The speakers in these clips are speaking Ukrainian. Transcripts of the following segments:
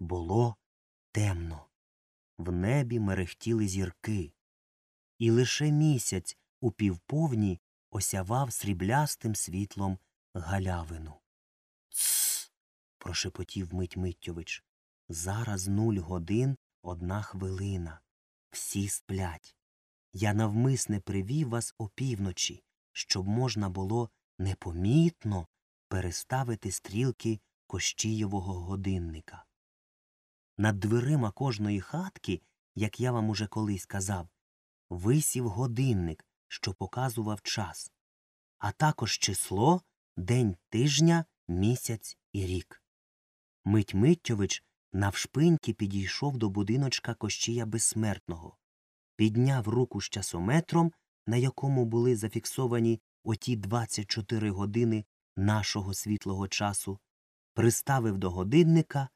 Було темно. В небі мерехтіли зірки. І лише місяць у півповні осявав сріблястим світлом галявину. Тсс. прошепотів мить Миттєвич. Зараз нуль годин одна хвилина. Всі сплять. Я навмисне привів вас опівночі, щоб можна було непомітно переставити стрілки Кощієвого годинника. Над дверима кожної хатки, як я вам уже колись казав, висів годинник, що показував час, а також число, день тижня, місяць і рік. Мить Миттєвич навшпиньки підійшов до будиночка Кощія Безсмертного, підняв руку з часометром, на якому були зафіксовані оті 24 години нашого світлого часу, приставив до годинника,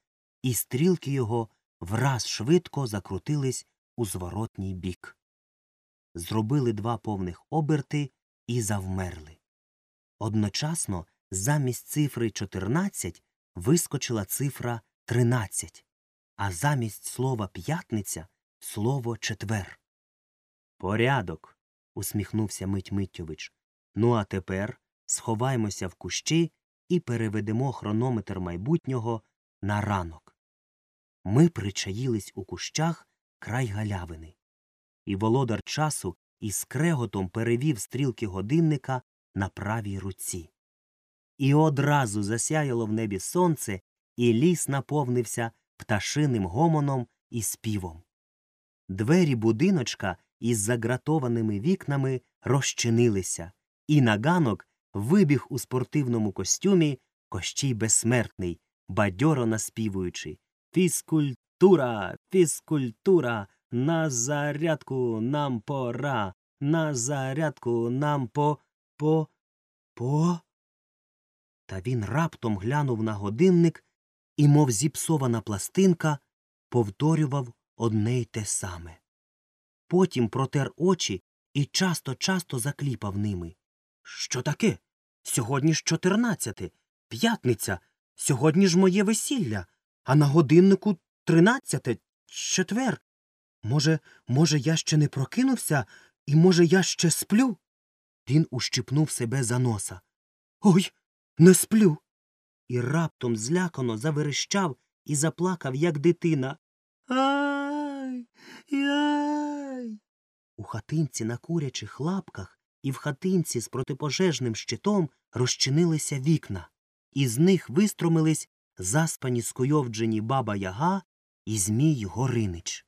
і стрілки його враз швидко закрутились у зворотній бік. Зробили два повних оберти і завмерли. Одночасно замість цифри 14 вискочила цифра 13, а замість слова п'ятниця слово четвер. Порядок. усміхнувся Мить Миттєвич. Ну а тепер сховаймося в кущі і переведемо хронометр майбутнього на ранок. Ми причаїлись у кущах край галявини, і володар часу із скреготом перевів стрілки годинника на правій руці. І одразу засяяло в небі сонце, і ліс наповнився пташиним гомоном і співом. Двері будиночка із загратованими вікнами розчинилися, і на ганок вибіг у спортивному костюмі Кощій безсмертний, бадьоро наспівуючи Фізкультура, фізкультура, на зарядку нам пора, на зарядку нам по. по. по. Та він раптом глянув на годинник і, мов зіпсована пластинка, повторював одне й те саме. Потім протер очі і часто часто закліпав ними. Що таке? Сьогодні ж чотирнадцяте, п'ятниця, сьогодні ж моє весілля, а на годиннику тринадцяте, четвер. Може, може, я ще не прокинувся, і, може, я ще сплю? Він ущипнув себе за носа. Ой, не сплю. І раптом злякано заверещав і заплакав, як дитина. Ай. Яй. У хатинці на курячих лапках і в хатинці з протипожежним щитом розчинилися вікна, і з них вистромились заспані скуйовджені баба Яга і Змій Горинич.